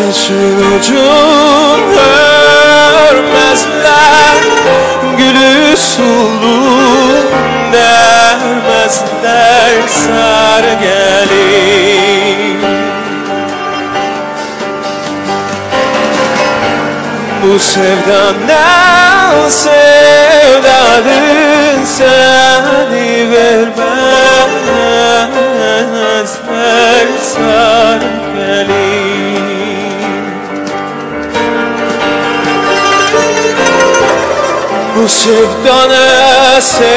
Saçın ucun örmezler Gülü sulun dermezler Sar gelin. Bu sevdan ne sevdanın seni Bu sevdanı sevdanı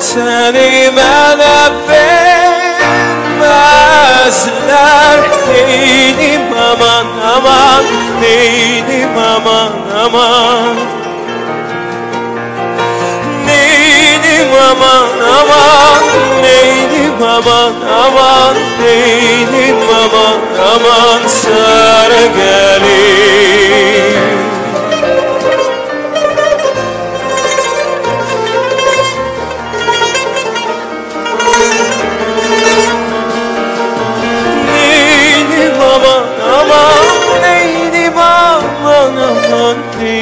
seni bana vermezler Neynim aman aman neynim aman aman. Neynim aman aman neynim aman aman. Neynim aman aman sarı gelin aman Neydim